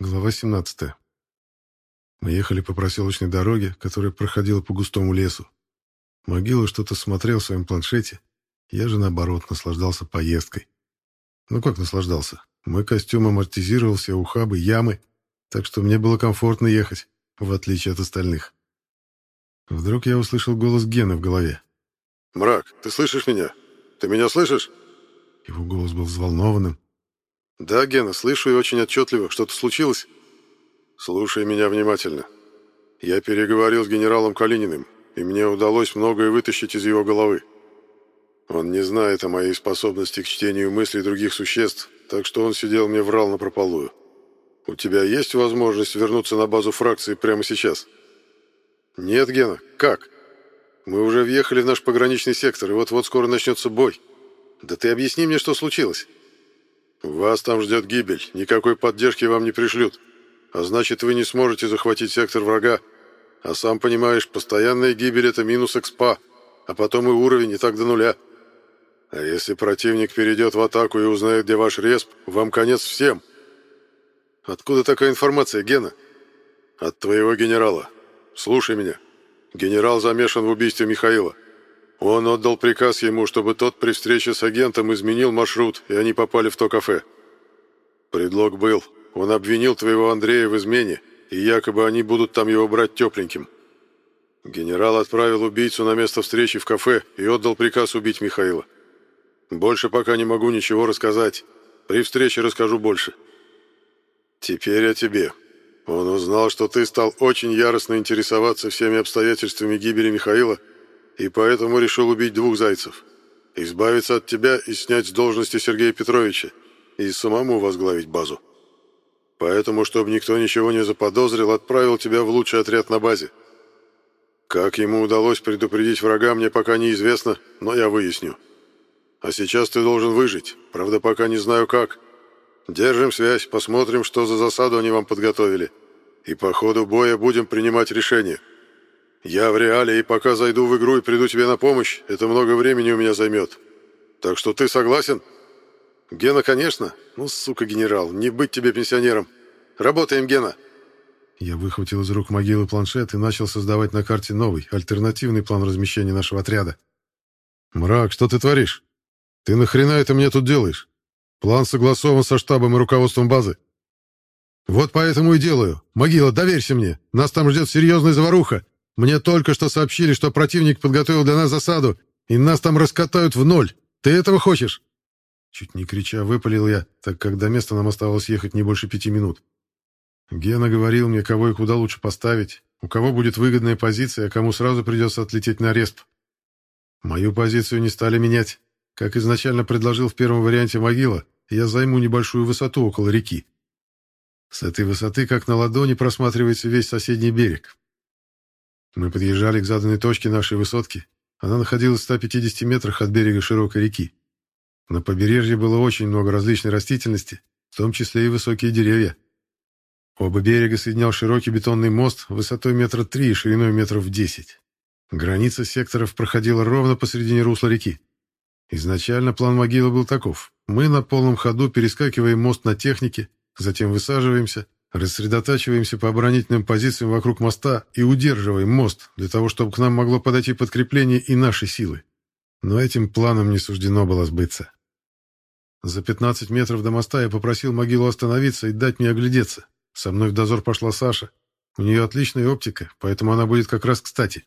Глава 17. Мы ехали по проселочной дороге, которая проходила по густому лесу. Могила что-то смотрел в своем планшете. Я же, наоборот, наслаждался поездкой. Ну как наслаждался? Мой костюм амортизировал все ухабы, ямы, так что мне было комфортно ехать, в отличие от остальных. Вдруг я услышал голос Гены в голове. «Мрак, ты слышишь меня? Ты меня слышишь?» Его голос был взволнованным, «Да, Гена, слышу и очень отчетливо. Что-то случилось?» «Слушай меня внимательно. Я переговорил с генералом Калининым, и мне удалось многое вытащить из его головы. Он не знает о моей способности к чтению мыслей других существ, так что он сидел мне врал на прополую. У тебя есть возможность вернуться на базу фракции прямо сейчас?» «Нет, Гена. Как? Мы уже въехали в наш пограничный сектор, и вот-вот скоро начнется бой. Да ты объясни мне, что случилось». «Вас там ждет гибель, никакой поддержки вам не пришлют. А значит, вы не сможете захватить сектор врага. А сам понимаешь, постоянная гибель — это минус экспа, а потом и уровень и так до нуля. А если противник перейдет в атаку и узнает, где ваш респ, вам конец всем». «Откуда такая информация, Гена?» «От твоего генерала. Слушай меня. Генерал замешан в убийстве Михаила. Он отдал приказ ему, чтобы тот при встрече с агентом изменил маршрут, и они попали в то кафе. Предлог был, он обвинил твоего Андрея в измене, и якобы они будут там его брать тепленьким. Генерал отправил убийцу на место встречи в кафе и отдал приказ убить Михаила. Больше пока не могу ничего рассказать. При встрече расскажу больше. Теперь о тебе. Он узнал, что ты стал очень яростно интересоваться всеми обстоятельствами гибели Михаила, и поэтому решил убить двух зайцев. Избавиться от тебя и снять с должности Сергея Петровича, и самому возглавить базу. Поэтому, чтобы никто ничего не заподозрил, отправил тебя в лучший отряд на базе. Как ему удалось предупредить врага, мне пока неизвестно, но я выясню. А сейчас ты должен выжить, правда, пока не знаю как. Держим связь, посмотрим, что за засаду они вам подготовили. И по ходу боя будем принимать решения. Я в реале, и пока зайду в игру и приду тебе на помощь, это много времени у меня займет. Так что ты согласен? Гена, конечно. Ну, сука, генерал, не быть тебе пенсионером. Работаем, Гена. Я выхватил из рук могилы планшет и начал создавать на карте новый, альтернативный план размещения нашего отряда. «Мрак, что ты творишь? Ты нахрена это мне тут делаешь? План согласован со штабом и руководством базы». «Вот поэтому и делаю. Могила, доверься мне. Нас там ждет серьезная заваруха. Мне только что сообщили, что противник подготовил для нас засаду, и нас там раскатают в ноль. Ты этого хочешь?» Чуть не крича, выпалил я, так как до места нам оставалось ехать не больше пяти минут. Гена говорил мне, кого и куда лучше поставить, у кого будет выгодная позиция, а кому сразу придется отлететь на респ. Мою позицию не стали менять. Как изначально предложил в первом варианте могила, я займу небольшую высоту около реки. С этой высоты, как на ладони, просматривается весь соседний берег. Мы подъезжали к заданной точке нашей высотки. Она находилась в 150 метрах от берега широкой реки. На побережье было очень много различной растительности, в том числе и высокие деревья. Оба берега соединял широкий бетонный мост высотой метра три и шириной метров десять. Граница секторов проходила ровно посредине русла реки. Изначально план могилы был таков. Мы на полном ходу перескакиваем мост на технике, затем высаживаемся, Рассредотачиваемся по оборонительным позициям вокруг моста и удерживаем мост, для того, чтобы к нам могло подойти подкрепление и наши силы. Но этим планом не суждено было сбыться. За 15 метров до моста я попросил могилу остановиться и дать мне оглядеться. Со мной в дозор пошла Саша. У нее отличная оптика, поэтому она будет как раз кстати.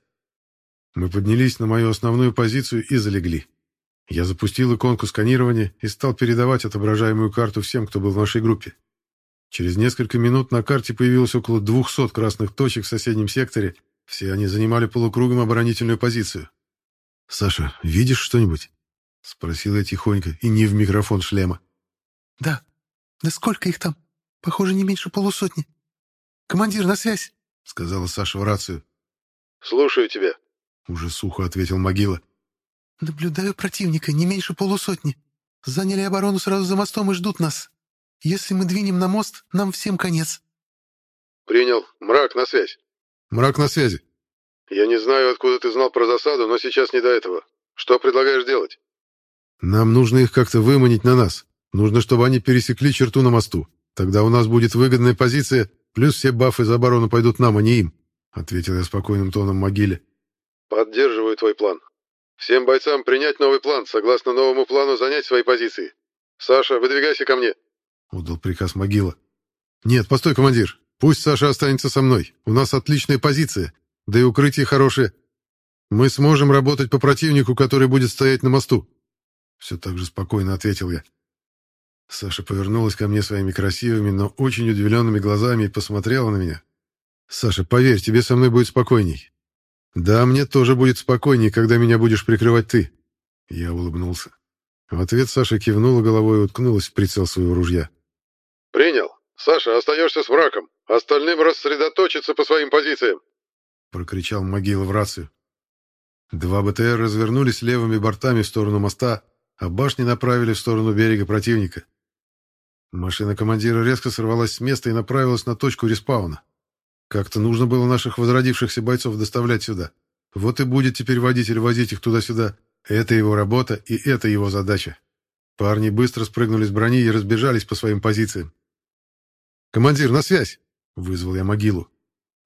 Мы поднялись на мою основную позицию и залегли. Я запустил иконку сканирования и стал передавать отображаемую карту всем, кто был в нашей группе. Через несколько минут на карте появилось около 200 красных точек в соседнем секторе. Все они занимали полукругом оборонительную позицию. «Саша, видишь что-нибудь?» — спросил я тихонько и не в микрофон шлема. «Да. Да сколько их там? Похоже, не меньше полусотни. Командир, на связь!» — сказала Саша в рацию. «Слушаю тебя», — уже сухо ответил Могила. «Наблюдаю противника, не меньше полусотни. Заняли оборону сразу за мостом и ждут нас. Если мы двинем на мост, нам всем конец». «Принял. Мрак, на связь». «Мрак на связи». «Я не знаю, откуда ты знал про засаду, но сейчас не до этого. Что предлагаешь делать?» «Нам нужно их как-то выманить на нас. Нужно, чтобы они пересекли черту на мосту. Тогда у нас будет выгодная позиция, плюс все бафы за оборону пойдут нам, а не им», — ответил я спокойным тоном могиле. «Поддерживаю твой план. Всем бойцам принять новый план, согласно новому плану занять свои позиции. Саша, выдвигайся ко мне», — отдал приказ могила. «Нет, постой, командир. Пусть Саша останется со мной. У нас отличная позиция, да и укрытие хорошее. Мы сможем работать по противнику, который будет стоять на мосту». Все так же спокойно ответил я. Саша повернулась ко мне своими красивыми, но очень удивленными глазами и посмотрела на меня. «Саша, поверь, тебе со мной будет спокойней. Да, мне тоже будет спокойней, когда меня будешь прикрывать ты». Я улыбнулся. В ответ Саша кивнула головой и уткнулась в прицел своего ружья. «Принял. Саша, остаешься с врагом. Остальным рассредоточиться по своим позициям!» Прокричал могила в рацию. Два БТР развернулись левыми бортами в сторону моста, а башни направили в сторону берега противника. Машина командира резко сорвалась с места и направилась на точку респауна. Как-то нужно было наших возродившихся бойцов доставлять сюда. Вот и будет теперь водитель возить их туда-сюда. Это его работа и это его задача. Парни быстро спрыгнули с брони и разбежались по своим позициям. «Командир, на связь!» — вызвал я могилу.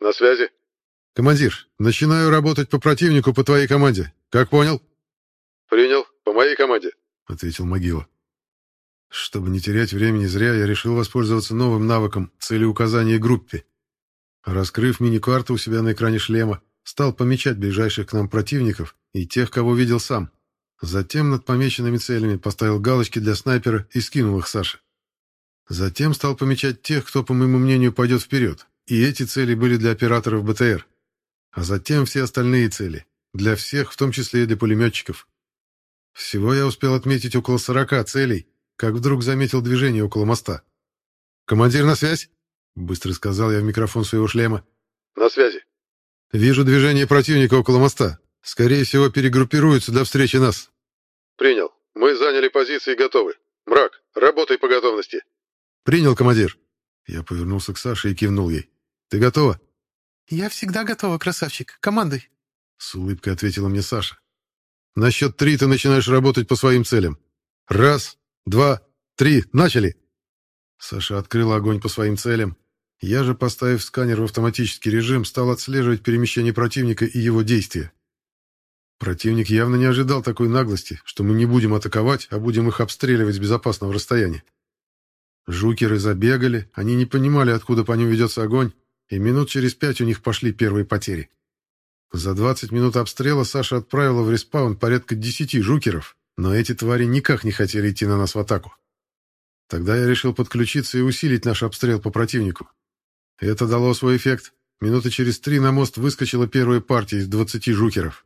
«На связи?» «Командир, начинаю работать по противнику по твоей команде. Как понял?» «Принял. По моей команде», — ответил могила. Чтобы не терять времени зря, я решил воспользоваться новым навыком целеуказания группе. Раскрыв мини-карту у себя на экране шлема, стал помечать ближайших к нам противников и тех, кого видел сам. Затем над помеченными целями поставил галочки для снайпера и скинул их Саше. Затем стал помечать тех, кто, по моему мнению, пойдет вперед, и эти цели были для операторов БТР. А затем все остальные цели, для всех, в том числе и для пулеметчиков. Всего я успел отметить около сорока целей, как вдруг заметил движение около моста. «Командир, на связь?» — быстро сказал я в микрофон своего шлема. «На связи». «Вижу движение противника около моста. Скорее всего, перегруппируются для встречи нас». «Принял. Мы заняли позиции и готовы. Мрак, работай по готовности». «Принял, командир». Я повернулся к Саше и кивнул ей. «Ты готова?» «Я всегда готова, красавчик. Командой». С улыбкой ответила мне Саша. «На счет три ты начинаешь работать по своим целям. Раз, два, три. Начали!» Саша открыла огонь по своим целям. Я же, поставив сканер в автоматический режим, стал отслеживать перемещение противника и его действия. Противник явно не ожидал такой наглости, что мы не будем атаковать, а будем их обстреливать с безопасного расстояния. Жукеры забегали, они не понимали, откуда по ним ведется огонь, и минут через пять у них пошли первые потери. За 20 минут обстрела Саша отправила в респаун порядка 10 жукеров, но эти твари никак не хотели идти на нас в атаку. Тогда я решил подключиться и усилить наш обстрел по противнику. Это дало свой эффект. Минуты через три на мост выскочила первая партия из 20 жукеров.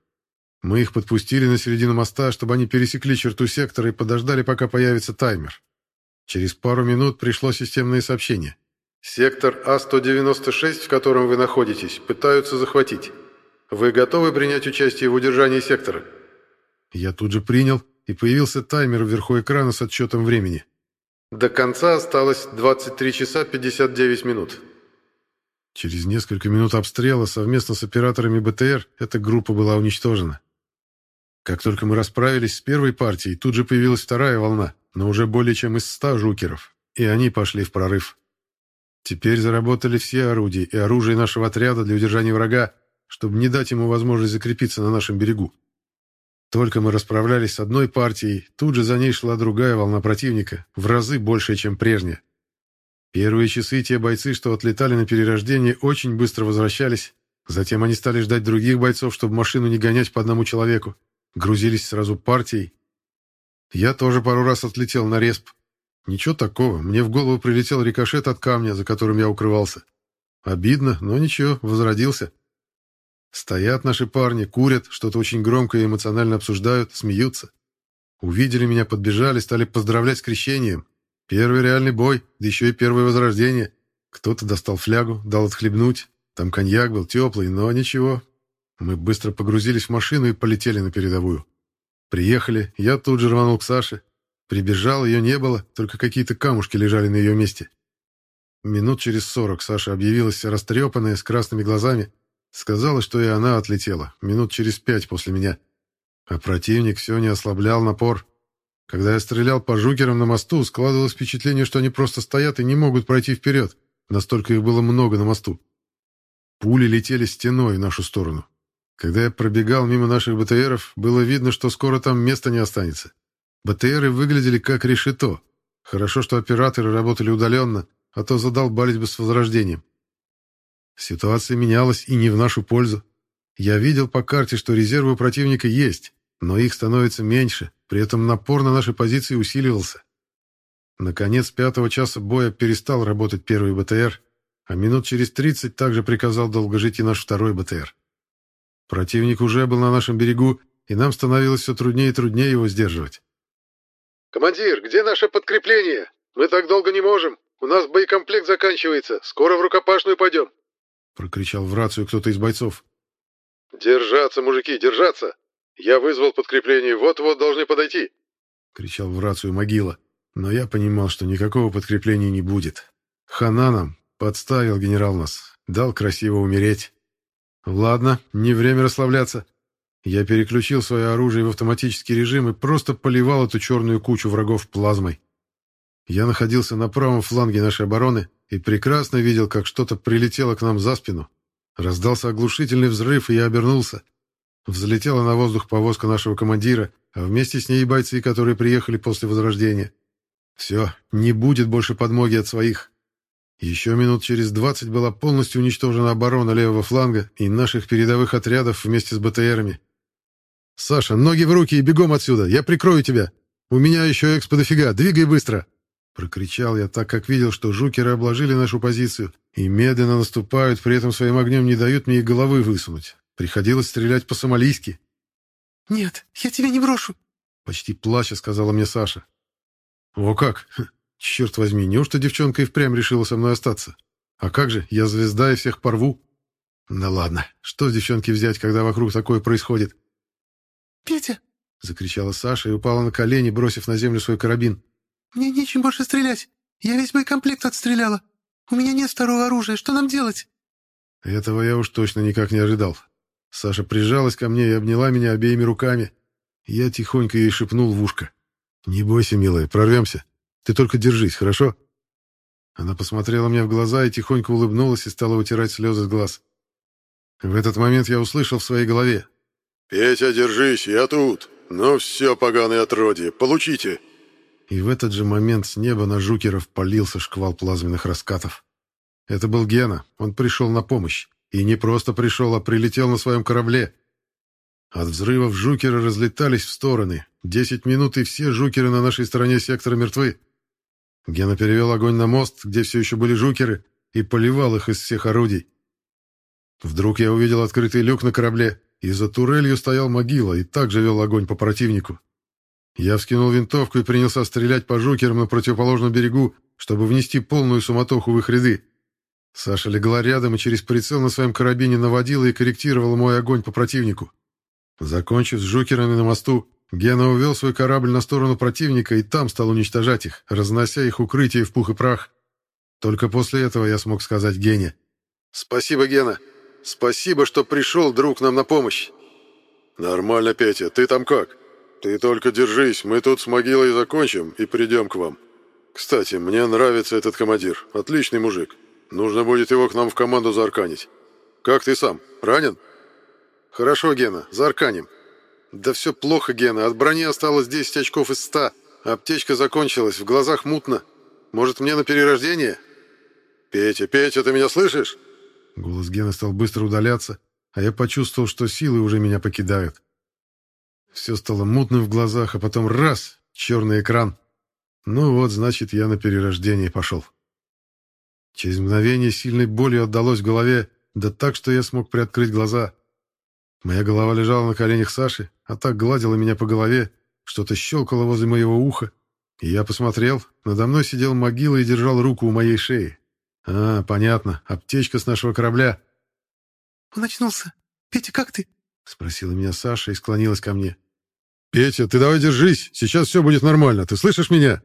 Мы их подпустили на середину моста, чтобы они пересекли черту сектора и подождали, пока появится таймер. Через пару минут пришло системное сообщение. «Сектор А-196, в котором вы находитесь, пытаются захватить. Вы готовы принять участие в удержании сектора?» Я тут же принял, и появился таймер вверху экрана с отчетом времени. До конца осталось 23 часа 59 минут. Через несколько минут обстрела совместно с операторами БТР эта группа была уничтожена. Как только мы расправились с первой партией, тут же появилась вторая волна, но уже более чем из ста жукеров, и они пошли в прорыв. Теперь заработали все орудия и оружие нашего отряда для удержания врага, чтобы не дать ему возможность закрепиться на нашем берегу. Только мы расправлялись с одной партией, тут же за ней шла другая волна противника, в разы больше, чем прежняя. Первые часы те бойцы, что отлетали на перерождение, очень быстро возвращались. Затем они стали ждать других бойцов, чтобы машину не гонять по одному человеку. Грузились сразу партией, я тоже пару раз отлетел на респ. Ничего такого, мне в голову прилетел рикошет от камня, за которым я укрывался. Обидно, но ничего, возродился. Стоят наши парни, курят, что-то очень громко и эмоционально обсуждают, смеются. Увидели меня, подбежали, стали поздравлять с крещением. Первый реальный бой, да еще и первое возрождение. Кто-то достал флягу, дал отхлебнуть. Там коньяк был теплый, но ничего. Мы быстро погрузились в машину и полетели на передовую. Приехали, я тут же рванул к Саше. Прибежал, ее не было, только какие-то камушки лежали на ее месте. Минут через сорок Саша объявилась растрепанная, с красными глазами. Сказала, что и она отлетела, минут через пять после меня. А противник все не ослаблял напор. Когда я стрелял по жукерам на мосту, складывалось впечатление, что они просто стоят и не могут пройти вперед. Настолько их было много на мосту. Пули летели стеной в нашу сторону. Когда я пробегал мимо наших БТРов, было видно, что скоро там места не останется. БТРы выглядели как решето. Хорошо, что операторы работали удаленно, а то задолбались бы с возрождением. Ситуация менялась и не в нашу пользу. Я видел по карте, что резервы противника есть, но их становится меньше, при этом напор на наши позиции усиливался. Наконец, пятого часа боя перестал работать первый БТР, а минут через тридцать также приказал долго жить и наш второй БТР. Противник уже был на нашем берегу, и нам становилось все труднее и труднее его сдерживать. «Командир, где наше подкрепление? Мы так долго не можем. У нас боекомплект заканчивается. Скоро в рукопашную пойдем!» Прокричал в рацию кто-то из бойцов. «Держаться, мужики, держаться! Я вызвал подкрепление, вот-вот должны подойти!» Кричал в рацию могила. Но я понимал, что никакого подкрепления не будет. Хана нам, подставил генерал нас, дал красиво умереть. Ладно, не время расслабляться. Я переключил свое оружие в автоматический режим и просто поливал эту черную кучу врагов плазмой. Я находился на правом фланге нашей обороны и прекрасно видел, как что-то прилетело к нам за спину. Раздался оглушительный взрыв, и я обернулся. Взлетела на воздух повозка нашего командира, а вместе с ней и бойцы, которые приехали после Возрождения. Все, не будет больше подмоги от своих. Еще минут через двадцать была полностью уничтожена оборона левого фланга и наших передовых отрядов вместе с БТРами. «Саша, ноги в руки и бегом отсюда! Я прикрою тебя! У меня еще экспо дофига! Двигай быстро!» Прокричал я так, как видел, что жукеры обложили нашу позицию и медленно наступают, при этом своим огнем не дают мне и головы высунуть. Приходилось стрелять по-сомалийски. «Нет, я тебя не брошу!» Почти плача сказала мне Саша. «О как! Черт возьми, неужто девчонка и впрямь решила со мной остаться? А как же, я звезда и всех порву. Да ладно, что с девчонки взять, когда вокруг такое происходит? «Петя!» — закричала Саша и упала на колени, бросив на землю свой карабин. «Мне нечем больше стрелять. Я весь боекомплект отстреляла. У меня нет второго оружия. Что нам делать?» Этого я уж точно никак не ожидал. Саша прижалась ко мне и обняла меня обеими руками. Я тихонько ей шепнул в ушко. «Не бойся, милая, прорвемся. Ты только держись, хорошо?» Она посмотрела мне в глаза и тихонько улыбнулась и стала утирать слезы с глаз. В этот момент я услышал в своей голове. «Петя, держись, я тут. Ну все, поганые отродье, получите!» И в этот же момент с неба на жукеров полился шквал плазменных раскатов. Это был Гена, он пришел на помощь. И не просто пришел, а прилетел на своем корабле. От взрывов жукеры разлетались в стороны. Десять минут, и все жукеры на нашей стороне сектора мертвы. Гена перевел огонь на мост, где все еще были жукеры, и поливал их из всех орудий. Вдруг я увидел открытый люк на корабле, и за турелью стоял могила и также вел огонь по противнику. Я вскинул винтовку и принялся стрелять по жукерам на противоположном берегу, чтобы внести полную суматоху в их ряды. Саша легла рядом и через прицел на своем карабине наводила и корректировала мой огонь по противнику. Закончив с жукерами на мосту, Гена увел свой корабль на сторону противника и там стал уничтожать их, разнося их укрытие в пух и прах. Только после этого я смог сказать Гене. «Спасибо, Гена. Спасибо, что пришел, друг, нам на помощь». «Нормально, Петя. Ты там как? Ты только держись. Мы тут с могилой закончим и придем к вам. Кстати, мне нравится этот командир. Отличный мужик. Нужно будет его к нам в команду заарканить. Как ты сам? Ранен?» «Хорошо, Гена. Заарканим. «Да все плохо, Гена. От брони осталось 10 очков из 100. Аптечка закончилась, в глазах мутно. Может, мне на перерождение?» «Петя, Петя, ты меня слышишь?» Голос Гена стал быстро удаляться, а я почувствовал, что силы уже меня покидают. Все стало мутным в глазах, а потом раз — черный экран. Ну вот, значит, я на перерождение пошел. Через мгновение сильной болью отдалось в голове, да так, что я смог приоткрыть глаза — Моя голова лежала на коленях Саши, а так гладила меня по голове, что-то щелкало возле моего уха. И я посмотрел, надо мной сидел могила и держал руку у моей шеи. А, понятно, аптечка с нашего корабля. «Он очнулся. Петя, как ты?» — спросила меня Саша и склонилась ко мне. «Петя, ты давай держись, сейчас все будет нормально, ты слышишь меня?»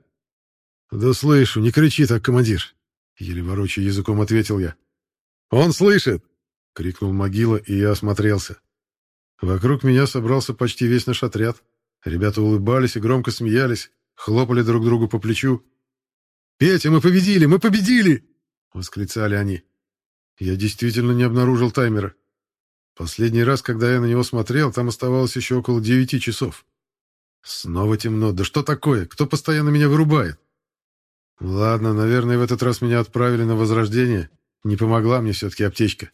«Да слышу, не кричи так, командир», — еле ворочая языком ответил я. «Он слышит!» — крикнул могила, и я осмотрелся. Вокруг меня собрался почти весь наш отряд. Ребята улыбались и громко смеялись, хлопали друг другу по плечу. «Петя, мы победили! Мы победили!» — восклицали они. Я действительно не обнаружил таймера. Последний раз, когда я на него смотрел, там оставалось еще около девяти часов. Снова темно. Да что такое? Кто постоянно меня вырубает? Ладно, наверное, в этот раз меня отправили на возрождение. Не помогла мне все-таки аптечка.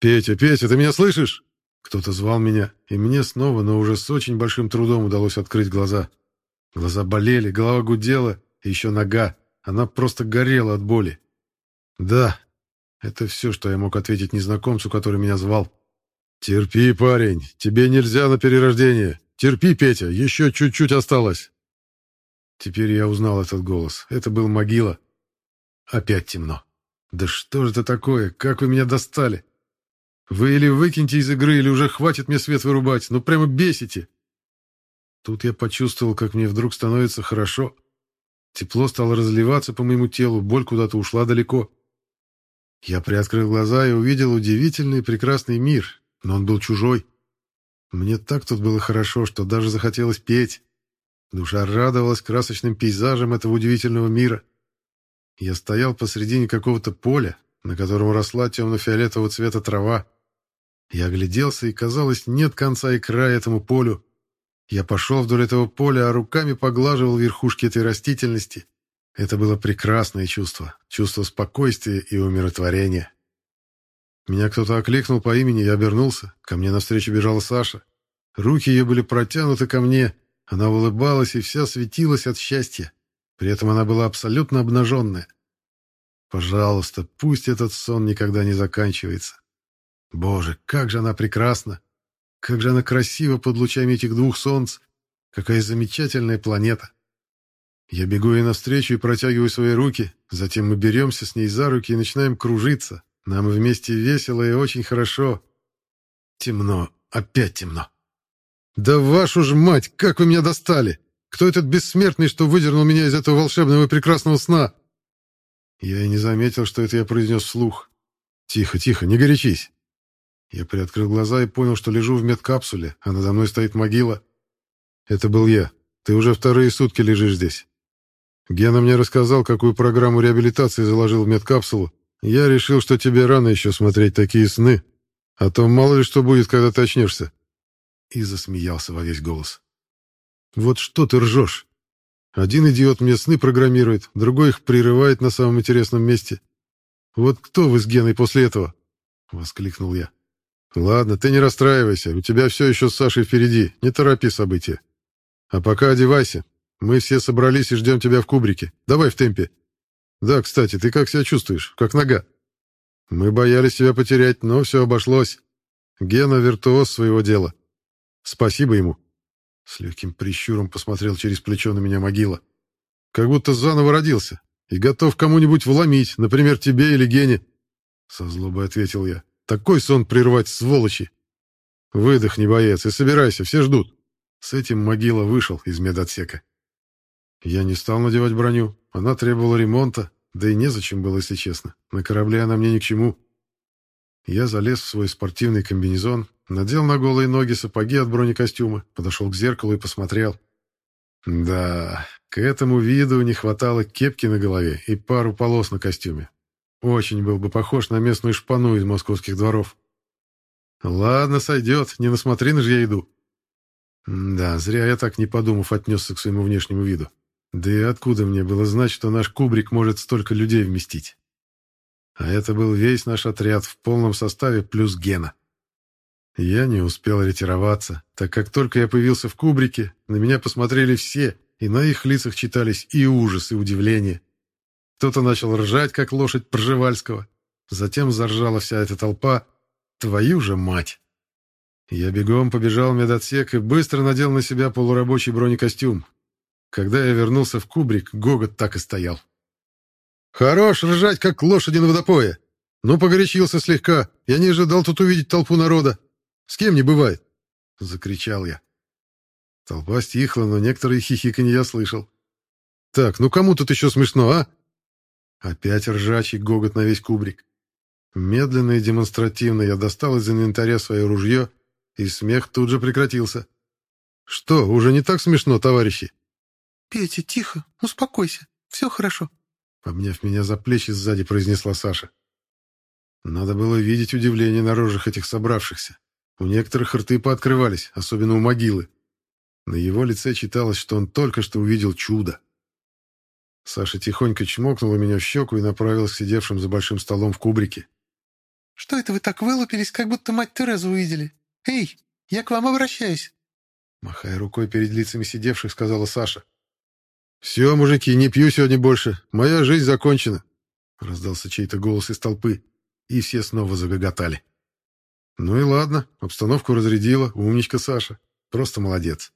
«Петя, Петя, ты меня слышишь?» Кто-то звал меня, и мне снова, но уже с очень большим трудом удалось открыть глаза. Глаза болели, голова гудела, и еще нога. Она просто горела от боли. «Да». Это все, что я мог ответить незнакомцу, который меня звал. «Терпи, парень, тебе нельзя на перерождение. Терпи, Петя, еще чуть-чуть осталось». Теперь я узнал этот голос. Это был могила. Опять темно. «Да что же это такое? Как вы меня достали? Вы или выкиньте из игры, или уже хватит мне свет вырубать. Ну, прямо бесите!» Тут я почувствовал, как мне вдруг становится хорошо. Тепло стало разливаться по моему телу, боль куда-то ушла далеко. Я приоткрыл глаза и увидел удивительный прекрасный мир, но он был чужой. Мне так тут было хорошо, что даже захотелось петь. Душа радовалась красочным пейзажам этого удивительного мира. Я стоял посредине какого-то поля, на котором росла темно-фиолетового цвета трава. Я огляделся, и, казалось, нет конца и края этому полю. Я пошел вдоль этого поля, а руками поглаживал верхушки этой растительности. Это было прекрасное чувство, чувство спокойствия и умиротворения. Меня кто-то окликнул по имени, я обернулся. Ко мне навстречу бежала Саша. Руки ее были протянуты ко мне. Она улыбалась и вся светилась от счастья. При этом она была абсолютно обнаженная. Пожалуйста, пусть этот сон никогда не заканчивается. Боже, как же она прекрасна! Как же она красива под лучами этих двух солнц! Какая замечательная планета! Я бегу ей навстречу и протягиваю свои руки, затем мы беремся с ней за руки и начинаем кружиться, нам вместе весело и очень хорошо. Темно, опять темно. Да вашу ж мать, как вы меня достали! Кто этот бессмертный, что выдернул меня из этого волшебного и прекрасного сна? Я и не заметил, что это я произнес вслух. Тихо, тихо, не горячись. Я приоткрыл глаза и понял, что лежу в медкапсуле, а надо мной стоит могила. Это был я. Ты уже вторые сутки лежишь здесь. Гена мне рассказал, какую программу реабилитации заложил в медкапсулу, я решил, что тебе рано еще смотреть такие сны, а то мало ли что будет, когда ты очнешься. И засмеялся во весь голос. Вот что ты ржешь? Один идиот мне сны программирует, другой их прерывает на самом интересном месте. Вот кто вы с Геной после этого? Воскликнул я. Ладно, ты не расстраивайся, у тебя все еще с Сашей впереди, не торопи события. А пока одевайся. Мы все собрались и ждем тебя в кубрике. Давай в темпе. Да, кстати, ты как себя чувствуешь? Как нога? Мы боялись тебя потерять, но все обошлось. Гена виртуоз своего дела. Спасибо ему. С легким прищуром посмотрел через плечо на меня могила. Как будто заново родился и готов кому-нибудь вломить, например, тебе или Гене. Со злобой ответил я. Такой сон прервать, сволочи. Выдохни, боец, и собирайся, все ждут. С этим могила вышел из медотсека. Я не стал надевать броню. Она требовала ремонта, да и незачем было, если честно. На корабле она мне ни к чему. Я залез в свой спортивный комбинезон, надел на голые ноги сапоги от бронекостюма, подошел к зеркалу и посмотрел. Да, к этому виду не хватало кепки на голове и пару полос на костюме. Очень был бы похож на местную шпану из московских дворов. Ладно, сойдет, не на смотрины же я иду. Да, зря я так, не подумав, отнесся к своему внешнему виду. Да и откуда мне было знать, что наш кубрик может столько людей вместить? А это был весь наш отряд в полном составе плюс Гена. Я не успел ретироваться, так как только я появился в кубрике, на меня посмотрели все, и на их лицах читались и ужас, и удивление. Кто-то начал ржать, как лошадь Пржевальского. Затем заржала вся эта толпа. Твою же мать! Я бегом побежал в медотсек и быстро надел на себя полурабочий бронекостюм, когда я вернулся в кубрик, гогот так и стоял. «Хорош ржать, как лошади на водопое! Ну, погорячился слегка. Я не ожидал тут увидеть толпу народа. С кем не бывает!» — закричал я. Толпа стихла, но некоторые хихиканье я слышал. «Так, ну кому тут еще смешно, а?» Опять ржачий гогот на весь кубрик. Медленно и демонстративно я достал из инвентаря свое ружье, и смех тут же прекратился. Что, уже не так смешно, товарищи?» «Петя, тихо, успокойся, все хорошо», — обняв меня за плечи, сзади произнесла Саша. Надо было видеть удивление на рожах этих собравшихся. У некоторых рты пооткрывались, особенно у могилы. На его лице читалось, что он только что увидел чудо. Саша тихонько чмокнула меня в щеку и направилась к сидевшим за большим столом в кубрике. «Что это вы так вылупились, как будто мать Терезу увидели? Эй, я к вам обращаюсь!» Махая рукой перед лицами сидевших, сказала Саша. «Все, мужики, не пью сегодня больше. Моя жизнь закончена!» Раздался чей-то голос из толпы, и все снова загоготали. Ну и ладно, обстановку разрядила, умничка Саша. Просто молодец.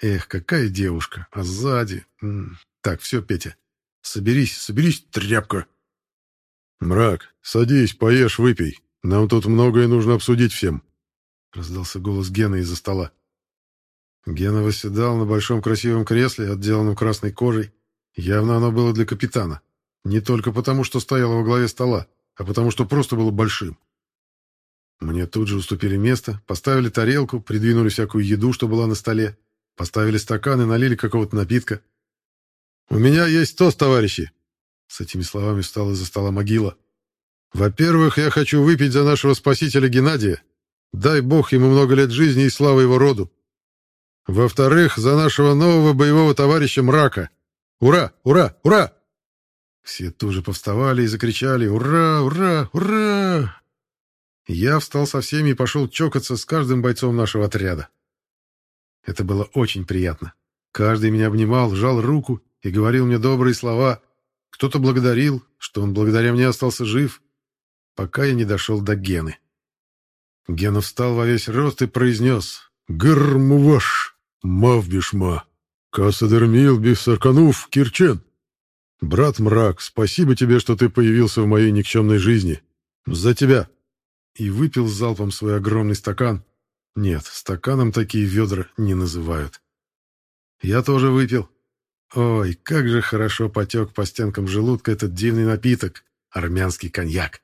Эх, какая девушка, а сзади... М -м. Так, все, Петя, соберись, соберись, тряпка. Мрак, садись, поешь, выпей. Нам тут многое нужно обсудить всем. Раздался голос Гена из-за стола. Гена восседал на большом красивом кресле, отделанном красной кожей. Явно оно было для капитана. Не только потому, что стояло во главе стола, а потому что просто было большим. Мне тут же уступили место, поставили тарелку, придвинули всякую еду, что была на столе, поставили стакан и налили какого-то напитка. «У меня есть тост, товарищи!» С этими словами встала из-за стола могила. «Во-первых, я хочу выпить за нашего спасителя Геннадия. Дай бог ему много лет жизни и славы его роду. Во-вторых, за нашего нового боевого товарища Мрака. Ура! Ура! Ура!» Все тоже повставали и закричали «Ура! Ура! Ура!» Я встал со всеми и пошел чокаться с каждым бойцом нашего отряда. Это было очень приятно. Каждый меня обнимал, жал руку и говорил мне добрые слова. Кто-то благодарил, что он благодаря мне остался жив, пока я не дошел до Гены. Гена встал во весь рост и произнес «Гырмуваш, мавбишма, касадермил бисарканув кирчен». «Брат Мрак, спасибо тебе, что ты появился в моей никчемной жизни. За тебя!» И выпил залпом свой огромный стакан. Нет, стаканом такие ведра не называют. Я тоже выпил. Ой, как же хорошо потек по стенкам желудка этот дивный напиток, армянский коньяк.